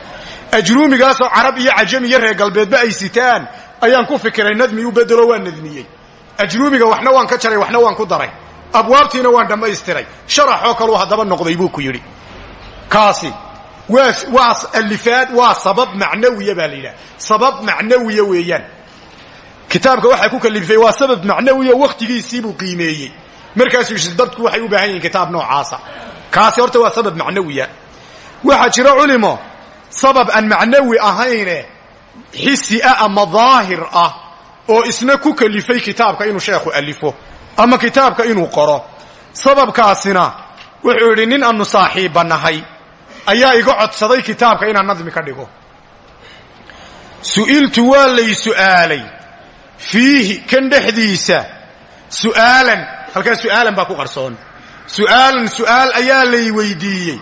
Ajruumigaasoo carab iyo cajam iyo reer galbeedba ay sitaan ayaan ku fikiray nadmi u bedelo waan nadmiyey. Ajruumiga waxna waan ka jaray waxna waan ku daray. Abwaabtiina waan dhammaystiray. Sharaxoo kaluu haddaba noqday buu ku yidhi. Kaasi waa alifaad waa sabab macnawiya baa sabab macnawiya weeyaan. Kitaabka waxaa ku kalifay waa sabab macnawiya wakhtigiisiibuu qiimeeyey. Markaasuu yidhi dadku waxay u baahan yihiin kitaab noocaasa kaasi horta waa sabab macnawiya waxaa jira culimo sabab aan macnawi ahayne xisi ah ama daahir ah oo isna ku kalifay kitaabka inuu sheekhu alifo ama kitaabka inuu qoro. Sababkaasina wuxuu yidhi nin aanu saaxiibba nahay ayaa iga codsaday kitaabka inaan nadmi ka dhigo. Su'iltu waa lay su'aalay fiihi kan dhexdiisa su'aalan halkaa su'aalan baa ku qarsoon su'aalan su'aal ayaa lay weydiiyey.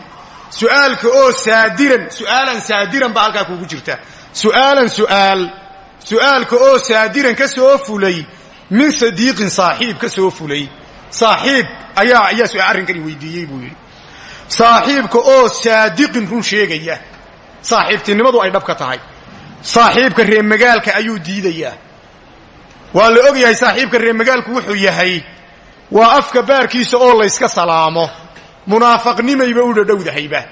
Su'aalka oo saadiran su'aalan saadiran baa halkaa kuugu jirta. Su'aalan su'aal su'aalka oo saadiran ka soo fulay min sadiiqin saaxiib ka soo fulay. Saaxiib ayaa ayaa arrinkani weydiiyey buu yidhi. Saaxiibka oo saadiqin run sheegaya. Saaxiibtinimadu ay dhab ka tahay. Saaxiibka reemagaalka ayuu diidayaa. Waa la og saaxiibka reemagaalku wuxuu yahay waa afka baarkiisa oo layska salaamo. Munaafaqnimayba u dhadhowdahayba.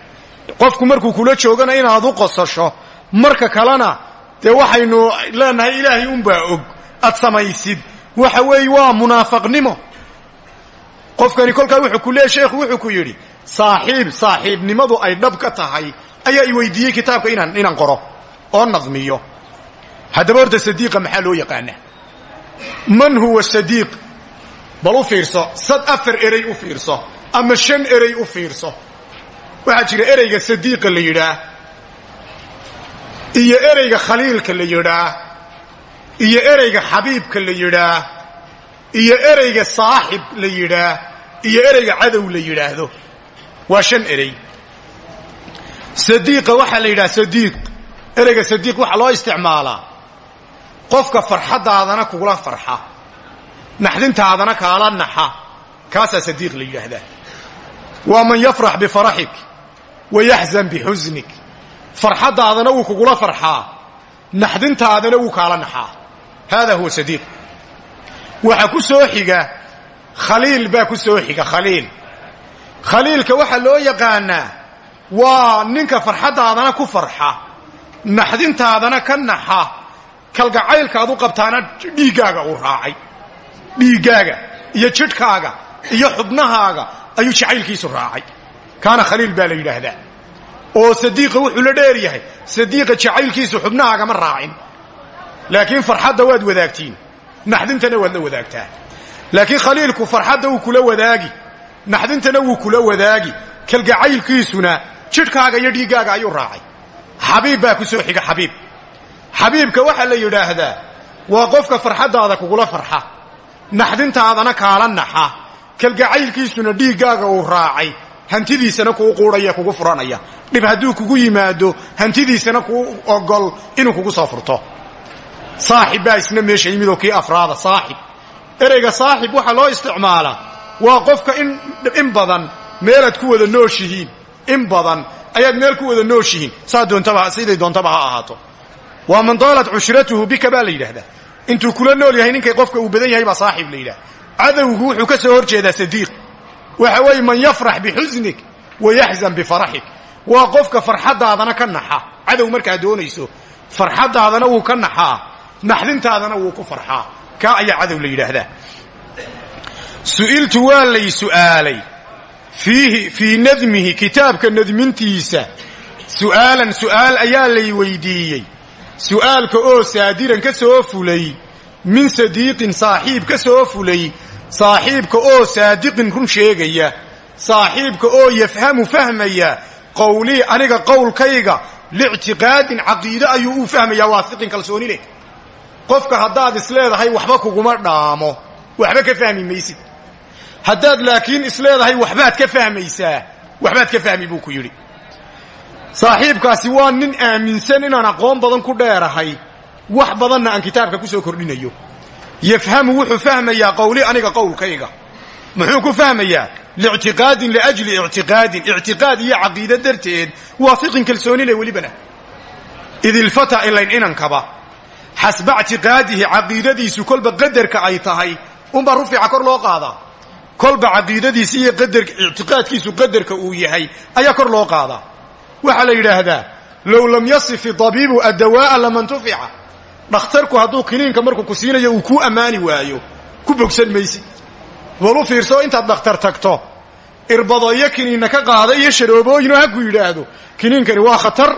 Qofku markuu kula joogana inaad u qosasho marka kalena dee waxaynu leenahay ilaahay unbaa og ad samaysid. Waxa weeye waa munaafaqnimo qofkani kolkaa wuxuu ku leeya sheekhu wuxuu ku yidhi saaxiib saaxiibnimadu ay dhab ka tahay ayaa i weydiiyey kitaabka inaan inaan qoro oo nadmiyo. Haddaba horta sadiiqa maxaa loo yaqaanaa? Man huwa sadiiq bal u fiirso sad afar erey u fiirso ama shan erey u fiirso. Waxaa jira ereyga sadiiqa la yidhaah iyo ereyga khaliilka la yidhaah iyo ereyga xabiibka la yidhaah iyo ereyga saaxib la yidhaah iyo ereyga cadow la yidhaahdo. Waa shan erey sadiiqa waxaa la yidhaha sadiiq ereyga sadiiq waxaa loo isticmaalaa. Qofka farxaddaadana kugula farxa naxdintaadana kaala naxa. Kaasaa sadiiq la yidhaahdaa. Waa man yafrax bifaraxik wa yaxzan bixusnik. Farxaddaadana wuu kugula farxaa. Naxdintaadana wuu kaala naxaa. Haadaa huwa sadiiq. Waxaa ku soo xiga khaliil baa ku soo xiga khaliil. Khaliilka waxaa loo yaqaanaa waa ninka farxaddaadana ku farxa. Naxdintaadana ka naxa. Kalgacaylkaad u qabtaana dhiiggaaga uu raacay dhiiggaaga iyo jidhkaaga iyo xubnahaaga ayuu jacaylkiisu raacay. Kaana khaliil baa la yidhaahdaa. Oo sadiiqa wuxuu la dheer yahay. Sadiiqa jacaylkiisu xubnahaaga ma raacin. Laakiin farxadda waad wadaagtiin. Naxdintana waad la wadaagtaa. Laakiin khaliilku farxadda wuu kula wadaagi. Naxdintana wuu kula wadaagi. Kalgacaylkiisuna jidhkaaga iyo dhiiggaaga ayuu raacay. Xabiib baa ku soo xiga xabiib. Xabiibka waxaa la yidhaahdaa waa qofka farxaddaada kugula farxa naxdintaadana kaala naxa. Kalgacaylkiisuna dhiiggaaga uu raacay. Hantidiisana kuu quudhaya kugu furanaya. Dhib hadduu kugu yimaado hantidiisana kuu ogol inuu kugu soo furto. Saaxib baa isna meesha yimidoo kii afraada saaxib. Ereyga saaxib waxaa loo isticmaalaa waa qofka in badan meelaad ku wada nooshihiin. In badan ayaad meel ku wada nooshihiin. Siday doontaba ha ahaato. Waa man daalat cushratuhu bika baa la yidhahdaa intuu kula nool yahay ninkay qofka uu badan yahay baa saaxib la yidhahda cadowgu wuxuu ka soo hor jeedaa sadiiq waxa weeye man yafrax bixusnik wa yaxzan bifaraxik. Waa qofka farxaddaadana ka naxa. Cadow markaad doonayso farxaddaadana wuu ka naxaa naxdintaadana wuu ku farxaa kaa ayaa cadow la su'iltu waa lay su'aalay. Fiihi fii nadmihi kitaabka nadmintiisa. Su'aalan su'aal ayaa lay weydiiyey su'aalka oo saadiran ka soo fulay min sadiiqin saaxiib ka soo fulay saaxiibka oo saadiqin run sheegaya saaxiibka oo yafhamu fahmaya qowlii aniga qowlkayga lictiqaadin caqiide ayuu uu fahmayaa waafiqin kalsooni leh qofka haddaad isleedahay waxba kuguma dhaamo waxba ka fahmi maysid. Haddaad laakiin isleedahay waxbaad ka fahmaysaa waxbaad ka fahmi buu ku yidhi saaxiibkaasi waa nin aaminsan inaan aqoon badan ku dheerahay. Wax badanna aan kitaabka ku soo kordhinayo. Yafhamu wuxuu fahmayaa qowli aniga qowlkayga. Muxuu ku fahmayaa? Liictiqaadin liajli ictiqaadin ictiqaad iyo caqiide darteed waafiqin kalsoonile welibana. Id ilfata ilayn inankaba xasba ictiqaadihi caqiidadiisu kolba qadarka ay tahay. Unbaa rufica kor loo qaadaa kolba caqiidadiisi iyo ictiqaadkiisu qadarka uu yahay ayaa kor loo qaadaa waxaa la yidhaahdaa low lam yasif dabiibu addawaa'a lamantufica dhakhtarku hadduu kiniinka markuu ku siinayo uu kuu ammaani waayo. Ku bogsan maysid bal u fiirso intaad dhakhtar tagto. Irbado iyo kiniinna ka qaada iyo sharoobooyinoo ha ku yidhaahdo. Kiniinkani waa khatar.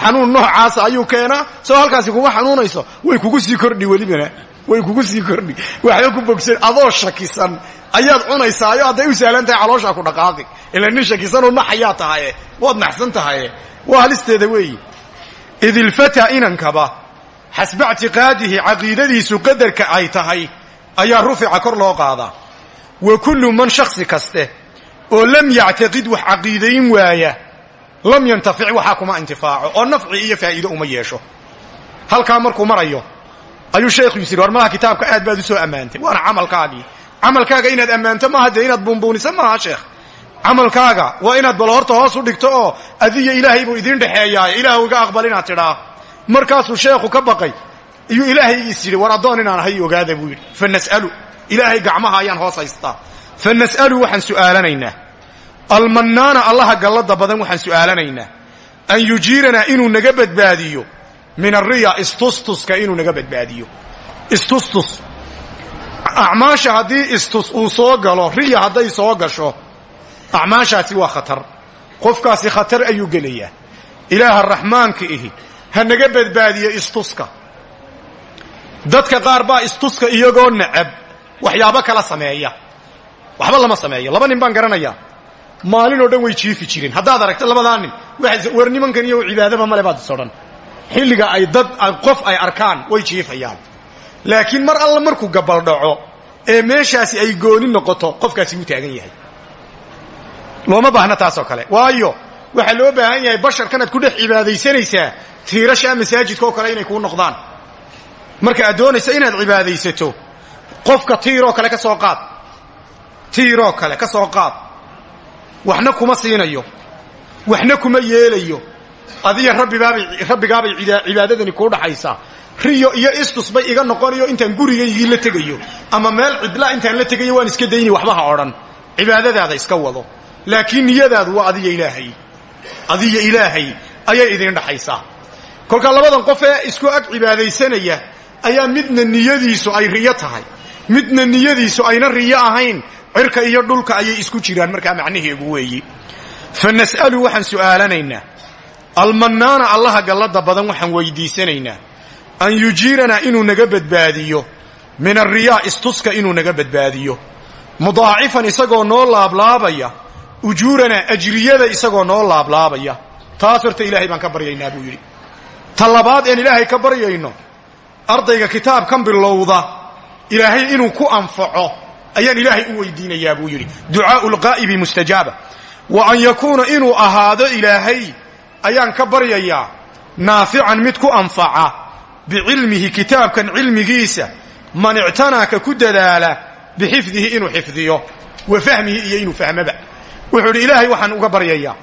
Xanuun noocaasa ayuu keenaa. Soo halkaasi kuma xanuunayso way kugu sii kordhi welibana way kugu sii kordhi waxba ku bogsan adoo shakisan. Ayaad cunaysaayo hadday u sahlan tahay calooshaa ku dhaqaaqi. Ila nin shakisanoo naxayaa tahaye. Waad naxsan tahaye. Waa halisteeda weeyi. Idilfata inankaba xasba ictiqaadihi caqiidadiisu qadarka ay tahay ayaa rufica kor loo qaadaa wa kullu man shaksi kaste oo lam yactaqid wax caqiidayn waaya lam yantafic waxaa kuma intifaaco oo nafci iyo faa'iido uma yeesho. Halkaa markuu marayo ayuu sheekhu yis war malaha kitaabka aad baad u soo ammaantay. Waana camalkaagii. Camalkaaga inaad ammaanto maaha dee inaad buunbuuniso maaha sheekh. Camalkaaga waa inaad bal horta hoos u dhigto oo adiyo ilaahay buu idiin dhexeeyaaye ilaah iga aqbal inaad tidhaa. Markaasuu sheekhu ka baqay. Iyuu ilaahay is war addoon inaan ahay ogaada buu yidhi. Fa nas'alu. Ilaahay gacmaha ayaan hoos haystaa. Fa nas'alu waxaan su'aalanaynaa. Almannaana allaha gallada badan waxaan su'aalanaynaa. An yujiiranaa inuu naga badbaadiyo min ariya istustuska inuu naga badbaadiyo. Istustus. Acmaasha haddii istus uu soo galo riya hadday soo gasho acmaashaasi waa khatar. Qofkaasi khatar ayuu gelayaa. Ilaaha raxmaanka ihi ha naga badbaadiyo istuska. Dadka qaar baa istuska iyagoo nacab waxyaabo kala sameeya. Waxba lama sameeyo laba nin baan garanayaa. Maalin oo dhan way jiifi jireen haddaad aragto labadaa nin war nimankan iyo cibaadaba male baad is xilliga ay dad qof ay arkaan way jiifayaan. Laakiin mar alla markuu gabaldhaco ee meeshaasi ay gooni noqoto qofkaasi wuu taagan yahay. Looma baahna taasoo kale. Waayo waxaa loo baahan yahay basharkanaad ku dhex cibaadaysanaysaa tiirashaa masaajidka oo kale inay kuu noqdaan. Marka aad doonayso inaad cibaadaysato qofka tiiroo kale ka soo qaad. Tiiroo kale ka soo qaad. Waxna kuma siinayo. Waxna kuma yeelayo adiga rabbigaabay cibaadadani kuu dhaxaysaa riyo iyo istus bay iga noqonayo intaan gurigaygii la tegayo. Ama meel cidla intaan la tegayo waan iska dayni waxba ha odhan. Cibaadadaada iska wado. Laakiin niyadaadu waa adiga ilaahay. Adiga ilaahay ayay idiin dhaxaysaa kolkaa labadan qof ee isku ag cibaadaysanaya ayaa midna niyadiisu ay riyo tahay. Midna niyadiisu ayna riyo ahayn. Cirka iyo dhulka ayay isku jiraan markaa macnaheegu weeyi. Fa nas'alu waxaan su'aalanaynaa almannaana allaha gallada badan waxaan weydiisanaynaa. An yujiiranaa inuu naga badbaadiyo. Min arriyaa istuska inuu naga badbaadiyo. Mudaacifan isagoo noo laablaabaya. Ujuuranaa ajriyada isagoo noo laablaabaya. Taas horta ilaahay baan ka baryaynaa buu yidhi. Ta labaad een ilaahay ka baryayno. Ardayga kitaabkan bilowda ilaahay inuu ku anfaco ayaan ilaahay u weydiinayaa buu yidhi. Ducaau lqaa'ibi mustajaaba. Wa an yakuuna inuu ahaado ilaahay ayaan ka baryayaa naafican mid ku anfaca bicilmihi kitaabkan cilmigiisa man ictanaaka ku dadaala bixifdihi inuu xifdiyo wa fahmihi iyo inuu fahmaba. Wuxuu idhi ilaahay waxaan uga baryayaa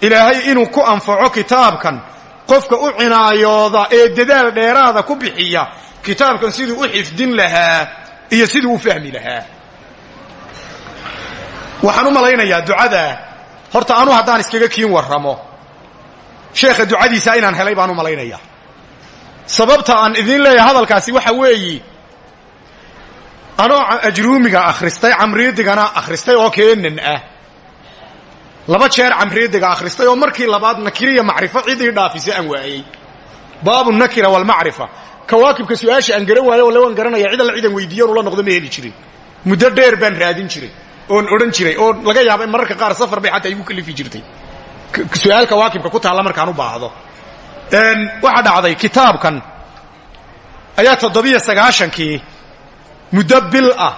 ilaahay inuu ku anfaco kitaabkan qofka u cinaayooda ee dadaal dheeraada ku bixiya kitaabkan siduu u xifdin lahaa iyo siduu u fahmi lahaa. Waxaan u malaynayaa ducadaa horta anu haddaan iskaga kiin warramo sheekha ducadiisa inaan helay baan u malaynayaa sababta aan idiin leeyahay hadalkaasi waxa weeyi anoo ajruumiga akhristay camriidigana akhristay oo keenan ah. Laba jeer camriidiga akhristay oo markii labaad nakiriya macrifo cidii dhaafisa aan waayey. Baabu nakira walmacrifa kawaakibka su'aasha aan garan waayo walle waan garanaya cid alla cidan weydiiyan ula noqdo ma heli jirin. Muddo dheer baan raadin jiray oon odhan jiray oo laga yaaba in mararka qaar safar bay xataa igu kalifi jirtay su'aal kawaakibka ku taalla markaan u baahdo. Waxaa dhacday kitaabkan ayaa toddobiyo sagaashankii muddo ah.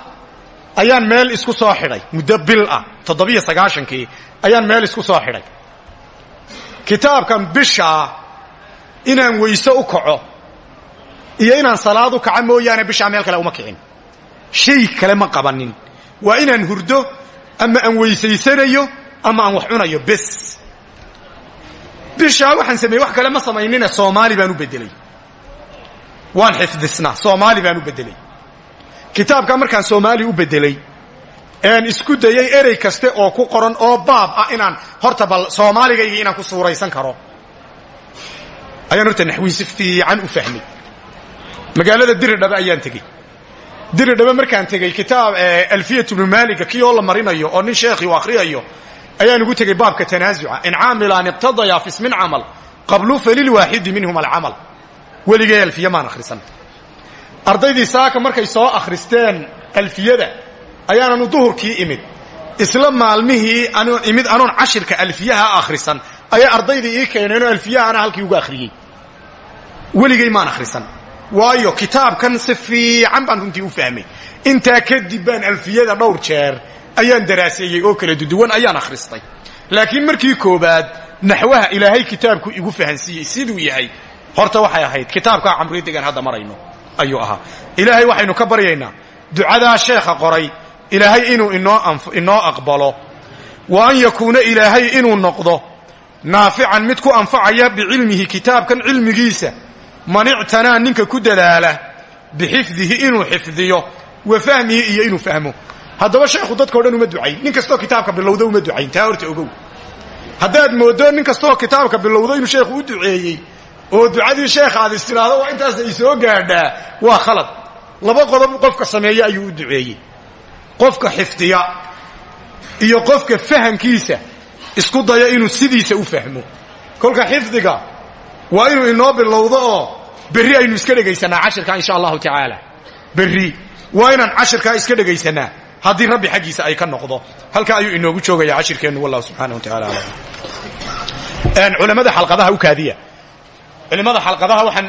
Ayaan meel isku soo xidhay. Muddo bil ah. Toddobiyo sagaashankii ayaan meel isku soo xidhay. Kitaabkan bishaa inaan weyse u kaco iyo inaan salaad u kaco mooyaane bishaa meel kale uma kicin. Shay kale ma qabanin. Waa inaan hurdo ama aan weysaysanayo ama aan wax cunayo bes bishaa waxaan sameeyey wax kale ma samaynine soomaali baan u beddelay. Waan xifdisnaa soomaali baan u beddelay. Kitaabkaa markaan soomaali u beddelay een isku dayay erey kaste oo ku qoran oo baab ah inaan horta bal soomaaligaygii inaan ku suuraysan karo. Ayaan horta naxwii si fiican u fahmay. Magaalada diridhaba ayaan tegey. Diridhaba markaan tegey kitaab alfiyat bnu maaliga kii oo la marinayo oo nin sheekhi u akhriyayo ayaan ugu tegey baabka tanaasuca. In caamilaan iqtadaya fi ismin camal qablu falilwaaxidi minhum alcamal. Weligay alfiya maan akhrisan. Ardaydii saaka markay soo akhristeen alfiyada ayaananu duhurkii imid. Isla maalmihii anuun imid anoon cashirka alfiyaha akhrisan ayaa ardaydii ii keeneenoo alfiyaha ana halkii uga akhriyey. Weligay maan akhrisan. Waayo kitaabkan si fiican baan runtii u fahmay. Intaa kadib baan alfiyada dhowr jeer ayaan daraaseeyey oo kala duduwan ayaan akhristay. Laakiin markii koobaad naxwaha ilaahay kitaabku igu fahansiiyey siduu yahay. Horta waxay ahayd kitaabkaa camridigan hadda marayno ayuu ahaa. Ilaahay waxaynu ka baryaynaa ducadaa sheekha qoray ilaahay inuu inoo aqbalo. Wa an yakuuna ilaahay inuu noqdo naafican mid ku anfacaya bicilmihi kitaabkan cilmigiisa. Man ictanaa ninka ku dadaala bixifdihi inuu xifdiyo wa fahmihi iyo inuu fahmo haddaba sheekhu dadkao dhan uma ducayn. Nin kastoo kitaabka bilowda uma ducayn. Taa horta ogow. Haddaad mooddo nin kastoo kitaabka bilowdo inuu sheekhu u duceeyey oo ducadii sheekha aad istiraahdo waa intaasna i soo gaadhaa. Waa khalad. Laba qodob qofka sameeya ayuu u duceeyey. Qofka xifdiya iyo qofka fahamkiisa isku daya inuu sidiisa u fahmo. Kolka xifdiga waa inuu inoo bilowdo oo berri aynu iska dhegaysanaa cashirkaa insha allahu tacaala. Berri. Waa inaan cashirkaa iska dhegaysanaa haddii rabbi xaggiisa ay ka noqdo halkaa ayuu inoogu joogaya cashirkeennu wallahu subxaana wa taala alam. Culamada xalqadaha u kaadiya. Culimmada xalqadaha waxaan